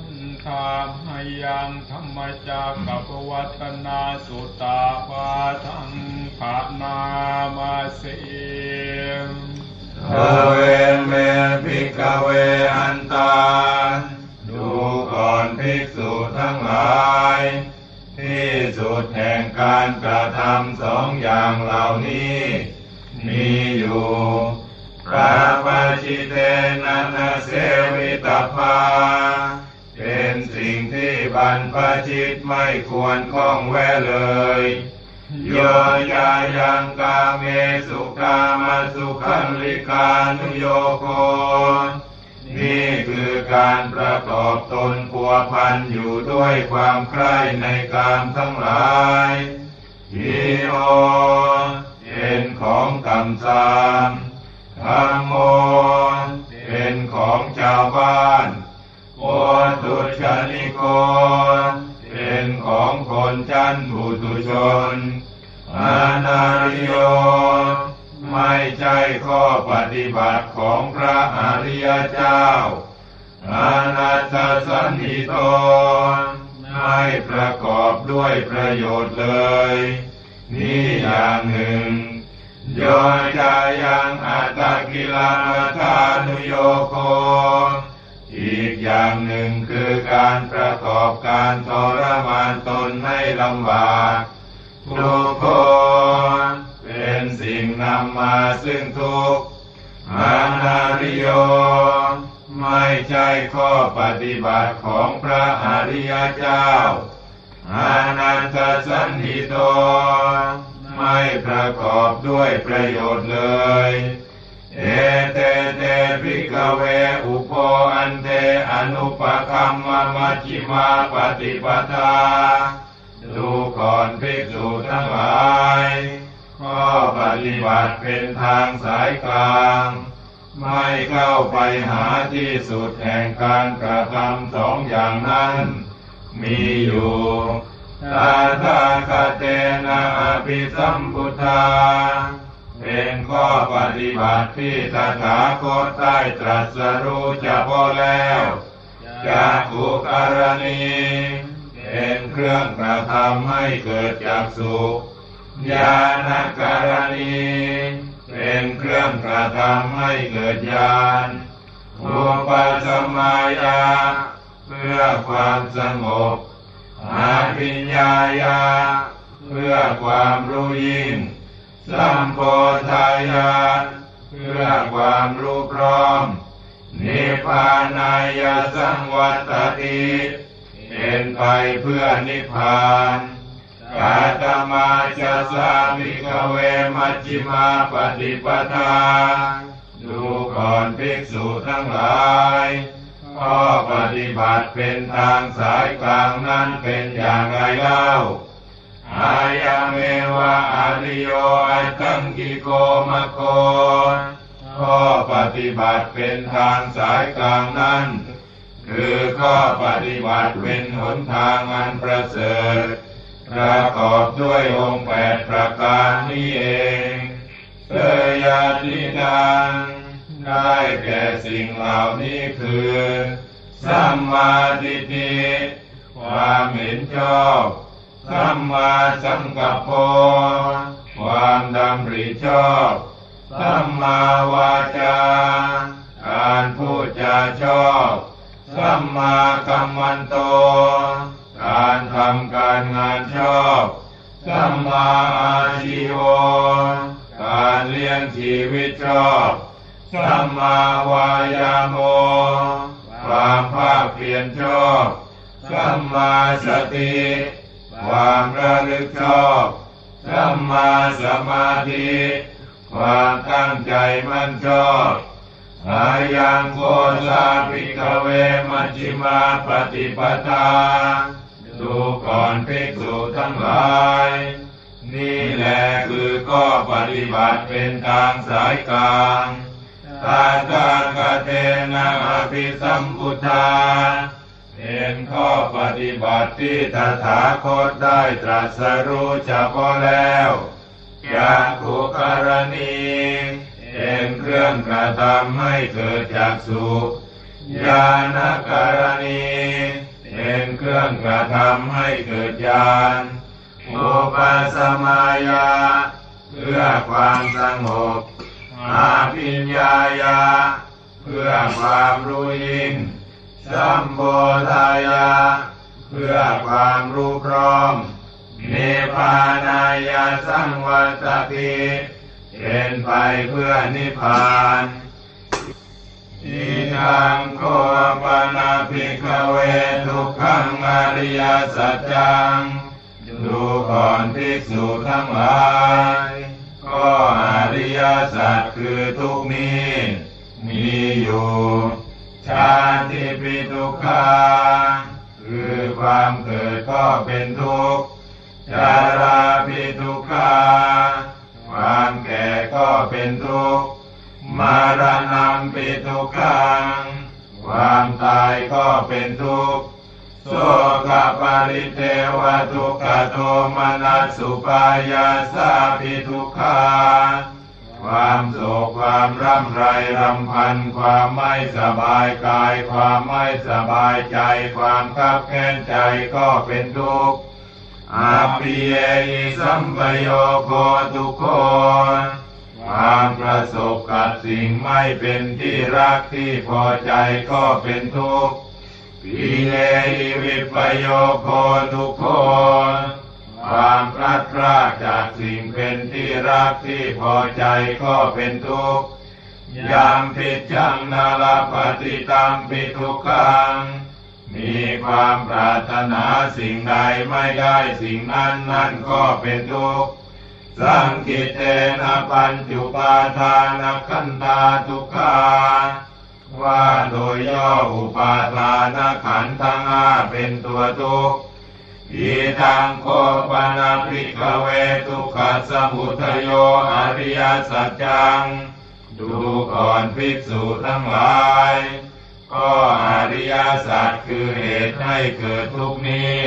นทามยังธรรมจักกับวัฒนาสุตาปาทังภานามาเสมเวเมภิกขเวอันตาดูก่อนภิกษุทั้งหลาย ที่สุดแห่งการกระทำสองอย่างเหล่านี้ มีอยู่พระปาชิเตนะนเสวิตาภา เป็นสิ่งที่บรรพชิตไม่ควรข้องแวะเลยโยยายังกาเมสุกามาสุขันลิกานุโยโคนี่คือการประกอบตนพัวพันอยู่ด้วยความใคร่ในการทั้งหลายฮิโอเป็นของกำซามธรรมโมเป็นของชาวบ้าน ตุชนิโก เป็นของคนชั้นบุตุชน อานาริโย ไม่ใช่ข้อปฏิบัติของพระอริยเจ้า อานาตสันนิโต ไม่ประกอบด้วยประโยชน์เลย นี่อย่างหนึ่งโยจายังอัตตกิลาทานุโยโค อย่างหนึ่งคือการประกอบการทรมานตนให้ลำบากทุกคนเป็นสิ่งนำมาซึ่งทุกข์อานาริโยไม่ใช่ข้อปฏิบัติของพระอริยเจ้า อานันตสันนิโต ไม่ประกอบด้วยประโยชน์เลย เอเตเตภิกเวอุ มมมัชฌิมาปฏิปทา ดูก่อนภิกษุทั้งหลาย ข้อปฏิบัติเป็นทางสายกลาง ไม่เข้าไปหาที่สุดแห่งการกระทำสองอย่างนั้น มีอยู่ตาทาคาเตนะอภิสัมพุทธาเป็นข้อปฏิบัติที่ตถาคตได้ตรัสรู้เฉพาะแล้ว จากขุการณีเป็นเครื่องกระทำให้เกิดจากสุขญาณการณีเป็นเครื่องกระทำให้เกิดญาณอุปสมายา เพื่อความสงบอาปิญญายา เพื่อความรู้ยิ่ง สัมโพธายา เพื่อความรู้พร้อม นิพพานายาสังวัตติเป็นไปเพื่อนิพพานกาตมาจะสามิกเวมัชฌิมาปฏิปทา ดูก่อนภิกษุทั้งหลายข้อปฏิบัติเป็นทางสายกลางนั้นเป็นอย่างไรเล่า อายาเมวะอาริโยอัตตังกิโกมะโก ข้อปฏิบัติเป็นทางสายกลางนั้น คือข้อปฏิบัติเป็นหนทางอันประเสริฐประกอบด้วยองค์แปดประการนี้เองเสยยาตินังได้แก่สิ่งเหล่านี้คือสัมมาทิฏฐิความเห็นชอบสัมมาสังกัปโปความดำริชอบ สัมมาวาจาการพูดจาชอบสัมมากัมมันโต การทำการงานชอบสัมมาอาชีวการเลี้ยงชีวิตชอบสัมมาวายาโมความภาคเพียรชอบสัมมาสติความระลึกชอบสัมมาสมาธิ ความตั้งใจมั่นชอบอายังโกสาภิกเวมัชิมาปฏิปทาดูก่อนภิกษุทั้งหลาย นี่แหละคือข้อปฏิบัติเป็นทางสายกลางตาตากเตนะอภิสัมพุทธาเป็นข้อปฏิบัติที่ตถาคตได้ตรัสรู้เฉพาะแล้ว จากขุการณีเป็นเครื่องกระทำให้เกิดจากสุญาณการณีเห็นเครื่องกระทำให้เกิดญาณอุปสมายา เพื่อความสงบอาปิญญายา เพื่อความรู้ยิ่งสัมโพธายา เพื่อความรู้พร้อม เนปานายาสังวัตติเป็นไปเพื่อนิพพานอิทังโคปนาภิกเวทุกขังอริยสัจจัง ดูก่อนภิกษุทั้งหลายก็อริยสัจคือทุกนี้ มีอยู่ ชาติปิทุกขาคือความเกิดก็เป็นทุกข์ ชาราปิทุกขาความแก่ก็เป็นทุกข์มารณะปิทุกขังความตายก็เป็นทุกข์โสกปริเทวทุกขโทมนัสสุปายาสาปิทุกขาความโศกความร่ำไรรำพัน ความไม่สบายกาย ความไม่สบายใจ ความคับแค้นใจก็เป็นทุกข์ อาปิเยอิสัมปโยโคทุกโคความประสบกับสิ่งไม่เป็นที่รักที่พอใจก็เป็นทุกข์ปิเลอิวิปโยโคทุกโคความพลัดพรากจากสิ่งเป็นที่รักที่พอใจก็เป็นทุกข์ยามพิจังนาลปฏิตัมปิทุกขัง มีความปรารถนาสิ่งใดไม่ได้สิ่งนั้นนั่นก็เป็นทุกข์สังกิเตนะปัญจุปาทานขันธาทุกขาว่าโดยย่ออุปาทานขันธ์ทั้งห้าเป็นตัวทุกข์อีทางโคปนาภิกเวทุกขสมุทโยอริยสัจจัง ดูก่อนภิกษุทั้งหลาย ก็อริยสัจคือเหตุให้เกิดทุกนี้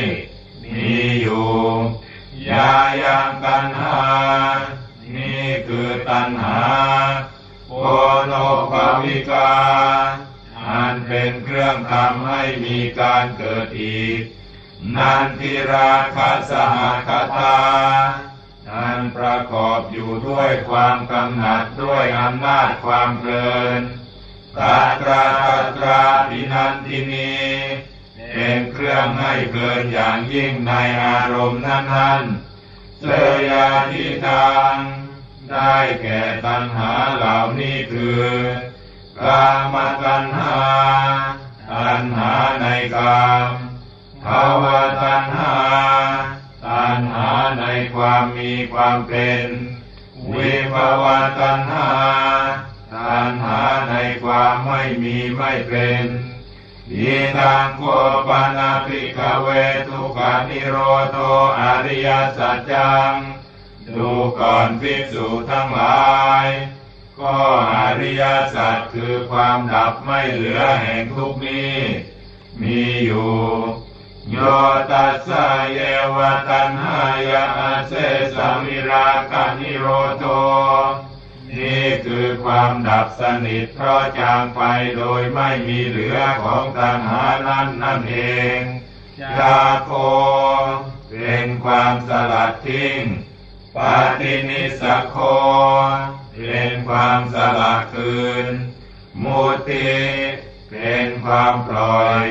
มีอยู่ ยายังกันหา นี่คือตัณหาโพโนภาวิกา อันเป็นเครื่องทำให้มีการเกิดอีก นันทิราคาสหคตาอันประกอบอยู่ด้วยความกำหนัดด้วยอำนาจความเพลิน ตาตราตาตราปินันทินีเป็นเครื่องให้เพลินอย่างยิ่งในอารมณ์นั้นๆเสยาทิทางได้แก่ตัณหาเหล่านี้คือกามตัณหา ตัณหาในกามภาวะตัณหา ตัณหาในความมีความเป็น วิภาวะตัณหา ตัณหาในความไม่มีไม่เป็นอีตังโคปนาภิกเวทุกานิโรโตอริยสัจจัง ดูก่อนภิกษุทั้งหลาย ก็อริยสัจคือความดับไม่เหลือแห่งทุกนี้ มีอยู่ โยตัสเยวตันหายาเสสมิราคานิโรโต นี่คือความดับสนิทเพราะจางไปโดยไม่มีเหลือของตัณหานั้นนั่นเองยาโคเป็นความสลัดทิ้งปาตินิสโคเป็นความสละคืน มุติเป็นความปล่อย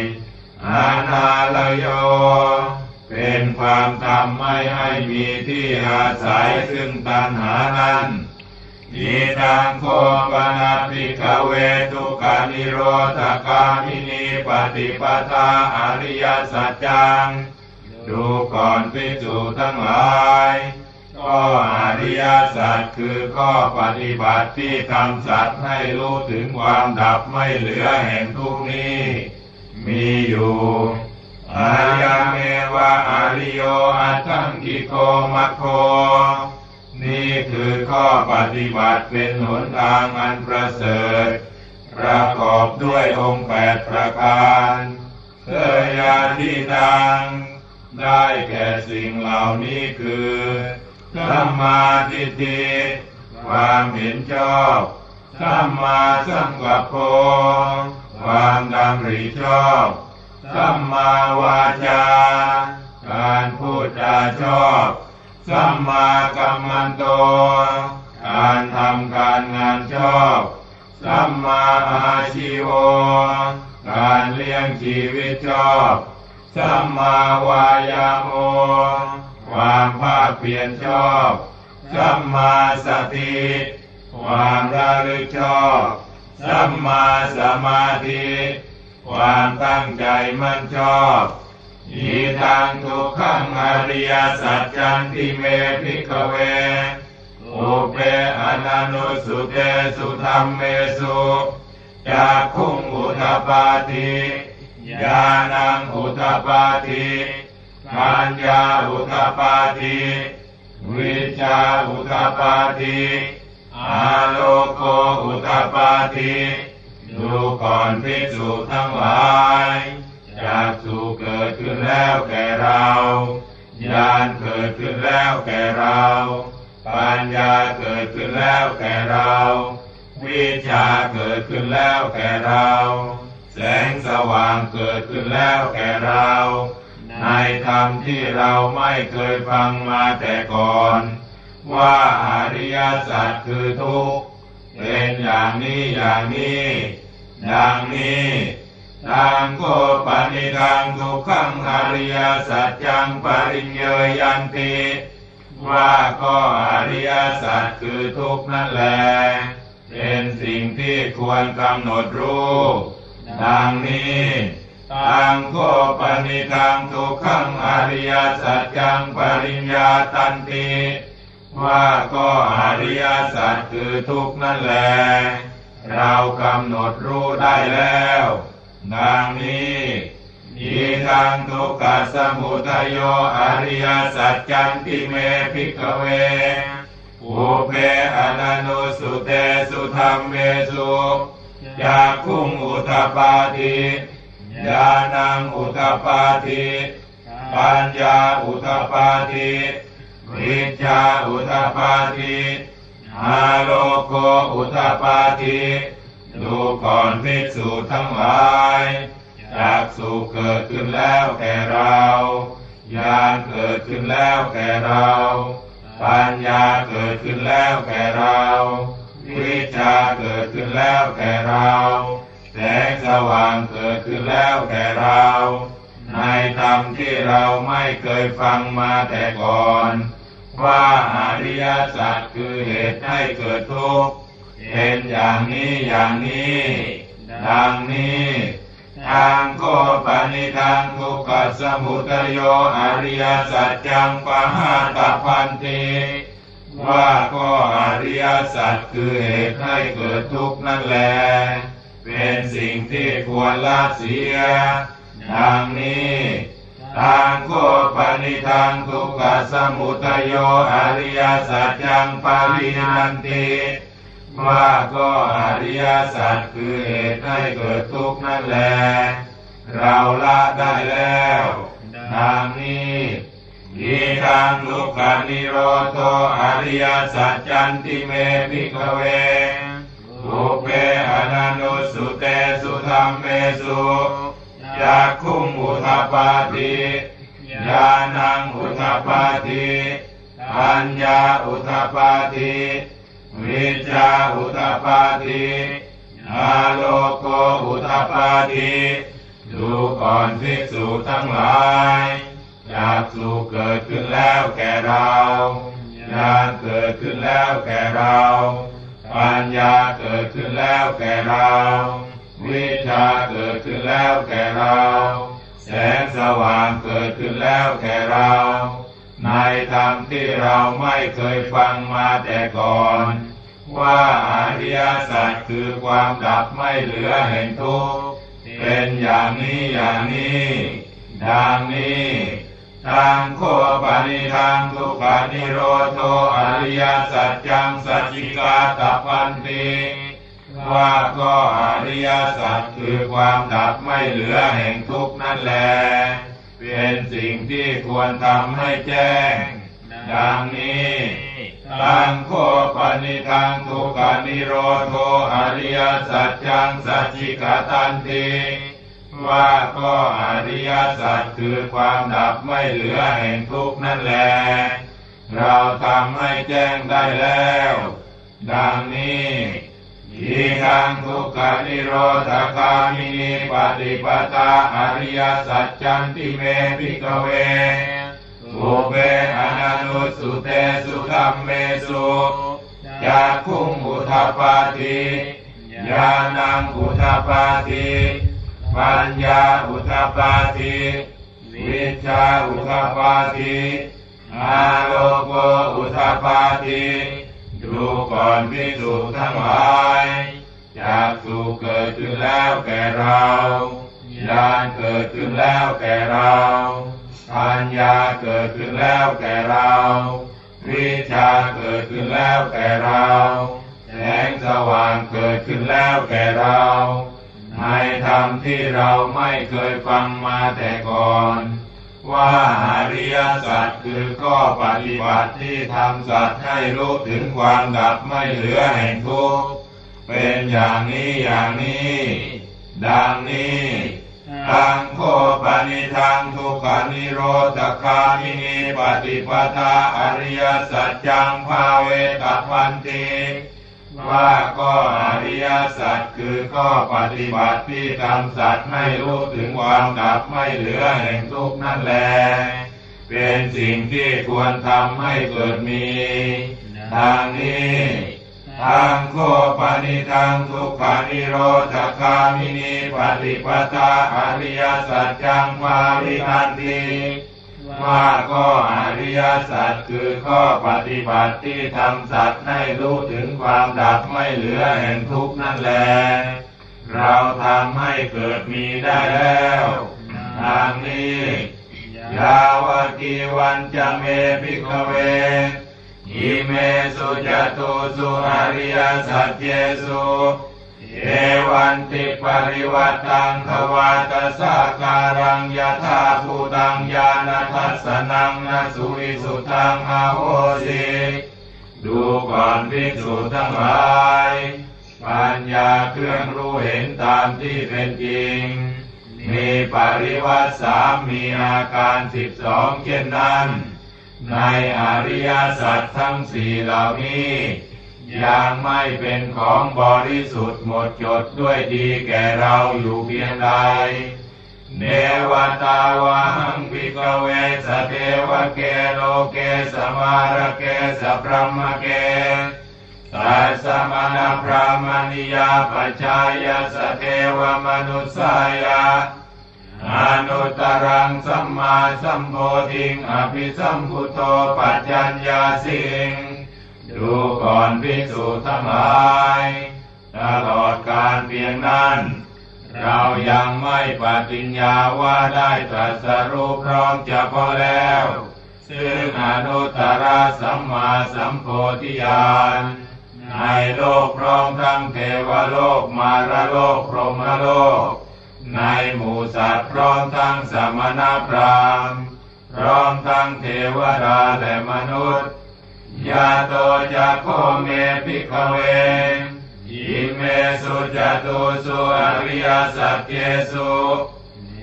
อานาลโย เป็นความทำไม่ให้มีที่อาศัยซึ่งตัณหานั้น อีทังโคปนาภิกเวทุกานิโรธกามินีปฏิปทาอริยสัจจัง ดูก่อนภิกษุทั้งหลาย ก็อริยสัจคือข้อปฏิบัติที่ทำสัตว์ให้รู้ถึงความดับไม่เหลือแห่งทุกนี้ มีอยู่อายังเมวะอาริโยอัตังกิโกมัคโค นี่คือข้อปฏิบัติเป็นหนทางอันประเสริฐ ประกอบด้วยองค์แปดประการเสยาที่ดัง ได้แก่สิ่งเหล่านี้คือสัมมาทิฏฐิความเห็นชอบสัมมาสังกัปโปความดำริชอบสัมมาวาจาชอบ สัมมากัมมันโต การทำการงานชอบ สัมมาอาชีโวการเลี้ยงชีวิตชอบ สัมมาวายาโมความภาคเพียรชอบ สัมมาสติความระลึกชอบ สัมมาสมาธิ ความตั้งใจมั่นชอบ อีทางทุกขังอริยสัจจันติเมพิกเวอุเปอนันุสุเตสุธรรมเมสุจากขุงอุทปาติญาณังอุทปาติปัญญาอุทปาติวิชาอุทปาติอาโลโกอุทปาติดูก่อนภิกษุทั้งหลาย จากสุเกิดขึ้นแล้วแก่เราญาณเกิดขึ้นแล้วแก่เรา ปัญญาเกิดขึ้นแล้วแก่เรา วิชาเกิดขึ้นแล้วแก่เรา แสงสว่างเกิดขึ้นแล้วแก่เรา ในธรรมที่เราไม่เคยฟังมาแต่ก่อน ว่าอริยสัจคือทุกข์เป็นอย่างนี้อย่างนี้ ดังนี้ ทางโกปนิทังทุกขังอริยสัจจังปริญเยยันติว่าก็อริยสัจคือทุกนั่นแหละเป็นสิ่งที่ควรกำหนดรู้ดังนี้ตังโกปนิทังทุกขังอริยสัจจังปริญญาตันติว่าก็อริยสัจคือทุกนั่นแหละเรากำหนดรู้ได้แล้ว ดังนี้อีทางทุกขสมุทัยโยอริยสัจจันติเมพิกเวอุเพอนันุสุเตสุธรรมเมสุยาคุงอุทปาติญาณังอุทปาติปัญญาอุทปาติวิชาอุทปาติอาโลโกอุทปาติ ดูก่อนภิกษุทั้งหลายจากสุเกิดขึ้นแล้วแก่เราญาณเกิดขึ้นแล้วแก่เรา ปัญญาเกิดขึ้นแล้วแก่เราวิชาเกิดขึ้นแล้วแก่เรา แสงสว่างเกิดขึ้นแล้วแก่เรา ในธรรมที่เราไม่เคยฟังมาแต่ก่อน ว่าอริยสัจคือเหตุให้เกิดทุกข์ เป็นอย่างนี้อย่างนี้ ดังนี้ทางโกปนิทางทุกขสมุทโยอริยสัจจังปะหาตพันติว่าก็อริยสัจคือเหตุให้เกิดทุกข์นั่นแหละเป็นสิ่งที่ควรละเสีย ดังนี้ทางโกปนิทางทุกขสมุทโยอริยสัจจังปารินันติ ว่าก็อริยสัจคือเหตุให้เกิดทุกข์นั่นแหละเราละได้แล้วดังนี้ยีทางทุกขานิโรโทอริยสัจจันติเมพิกเวบุเพอนันุสุเตสุธรรมเมสุจาคุงอุทปาติญาณังอุทปาติปัญญาอุทปาติ วิชาอุตปาติอาโลโกอุตปาติดูก่อนภิกษุทั้งหลายจากสุเกิดขึ้นแล้วแก่เราญาณเกิดขึ้นแล้วแก่เราปัญญาเกิดขึ้นแล้วแก่เรา วิชาเกิดขึ้นแล้วแก่เรา แสงสว่างเกิดขึ้นแล้วแก่เรา ธรรมที่เราไม่เคยฟังมาแต่ก่อน ว่าอริยสัจคือความดับไม่เหลือแห่งทุกข์เป็นอย่างนี้อย่างนี้ดังนี้ทางโคปนิทางทุกขานิโรโทอริยสัจจังสัจจิกาตปันติว่าก็อริยสัจคือความดับไม่เหลือแห่งทุกนั่นแหละเป็นสิ่งที่ควรทำให้แจ้ง ดังนี้ตังโคปนิทังทุกขานิโรโทอริยสัจจังสัจจิกาตันติว่าก็อริยสัจคือความดับไม่เหลือแห่งทุกนั่นแหละเราทำให้แจ้งได้แล้ว ดังนี้ตัง โข ปะนิทังทุกขนิโรธคามินีปฏิปทาอริยสัจจันติเม ภิกขเว ปุพเพ อนนุสสุเตสุ ธัมเมสุ จักขุงอุทปาทิญาณังอุทปาทิปัญญาอุทปาทิวิชาอุทาปาติอาโลโกอุทาปาติดูก่อนพิสุทั้งหลายจากสุเกิดขึ้นแล้วแก่เราญาณเกิดขึ้นแล้วแก่เรา ปัญญาเกิดขึ้นแล้วแก่เรา วิชาเกิดขึ้นแล้วแก่เราแสงสว่างเกิดขึ้นแล้วแก่เรา ในธรรมที่เราไม่เคยฟังมาแต่ก่อน ว่าอริยสัจคือข้อปฏิบัติที่ทำสัตว์ให้รู้ถึงความดับไม่เหลือแห่งทุกข์เป็นอย่างนี้อย่างนี้ ดังนี้ทางโคป นิทางทุกขานิโรธคามินีปฏิปทาอริยสัจจังภาเวตพันติว่าก็อริยสัจคือข้อปฏิบัติที่ทำสัตว์ให้รู้ถึงความดับไม่เหลือแห่งทุกข์นั่นแหละเป็นสิ่งที่ควรทำให้เกิดมี ทางนี้ ทางโคปนิทางทุกขานิโรธคามินีปฏิปทาอริยสัจจังวาริทันติว่าก็อริยสัจคือข้อปฏิบัติที่ทำสัตว์ให้รู้ถึงความดับไม่เหลือแห่งทุกนั่นแหละเราทำให้เกิดมีได้แล้วทางนี้ยาวกีวันจะเมพิกเว อิเมสุจตุสุอริยสัจเจสุเอวันติปริวัตังทวาตสาการังยถาภูตังญาณทัสสนังนสุวิสุตังอาโหสิดูก่อนภิกษุทั้งหลาย ปัญญาเครื่องรู้เห็นตามที่เป็นจริง มีปริวัติสามมีอาการสิบสองเช่นนั้น ในอริยสัจทั้งสี่เหล่านี้ยังไม่เป็นของบริสุทธิ์หมดจดด้วยดีแก่เราอยู่เพียงใด เนวตาวัง ภิกขเวสเทวเกโลเกสมารเกสพรหมเกสัสสมณพราหมณิยาปชายสเทวมนุสสาย อนุตตรังสัมมาสัมโพธิงอภิสัมพุทโธปัจจัญญาสิงดูก่อนภิกษุทั้งหลายตลอดกาลเพียงนั้น เรายังไม่ปฏิญญาว่าได้ตรัสรู้พร้อมจะพอแล้ว ซึ่งอนุตตรสัมมาสัมโพธิญาณในโลกพร้อมทั้งเทวโลกมารโลกพรหมโลก ในหมู่สัตว์พร้อมทั้งสมณพราหมณ์พร้อมทั้งเทวดาและมนุษย์ยาโตจะโคเมภิกขเวอิเมสุจตูสุอริยสัจเจสุ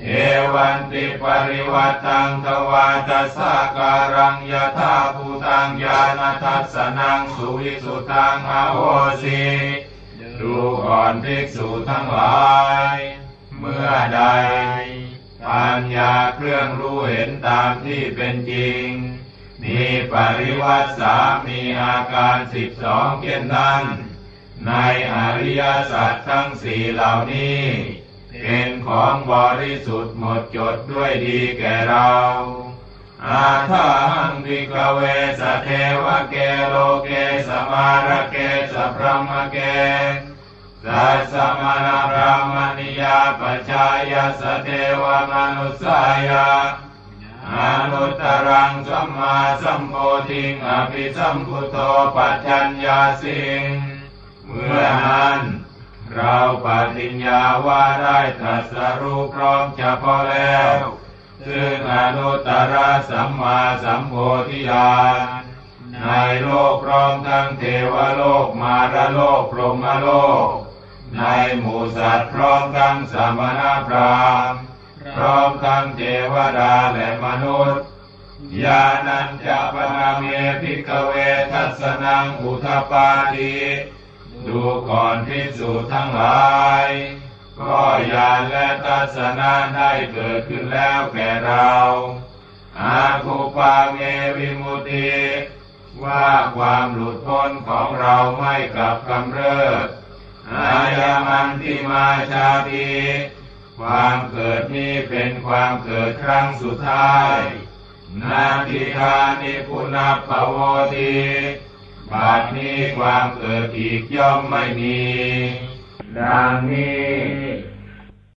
เอวันติปริวัฏฏังทวาทสาการังยถาภูตังญาณทัสสนังสุวิสุทธัง อโหสิดูก่อนภิกษุทั้งหลาย เมื่อใดปัญญาเครื่องรู้เห็นตามที่เป็นจริง มีปริวัฏฏ์สามมีอาการสิบสองเช่นนั้น ในอริยสัจทั้งสี่เหล่านี้ เป็นของบริสุทธิ์หมดจดด้วยดีแก่เราอถาหัง ภิกขเวสเทวเกโลเกสมารเกสพรหมเก สัสสมณพราหมณิยาปชายสเทวมนุสายาอนุตตรังสัมมาสัมโพธิงอภิสัมพุทโธปัจจัญญาสิง เมื่อนั้นเราปฏิญญาว่าได้ตรัสรู้พร้อมจะพอแล้ว ซึ่งอนุตตรสัมมาสัมโพธิญาณในโลกพร้อมทั้งเทวโลกมารโลกพรหมโลก ในหมู่สัตว์พร้อมทั้งสมณพราหมณ์พร้อมทั้งเทวดาและมนุษย์ยานันจะปนาเมพิกเวทัสนังอุทปาทิดูก่อนพิสูจน์ทั้งหลาย ก็ญาณและทัศนะได้เกิดขึ้นแล้วแก่เราอาคูปาเมวิมุตติว่าความหลุดพ้นของเราไม่กลับกำเริบ อายามันติมาชาติความเกิดนี้เป็นความเกิดครั้งสุดท้าย นาทิธานิพุนาภโวติบาดนี้ความเกิดอีกย่อมไม่มี ดังนี้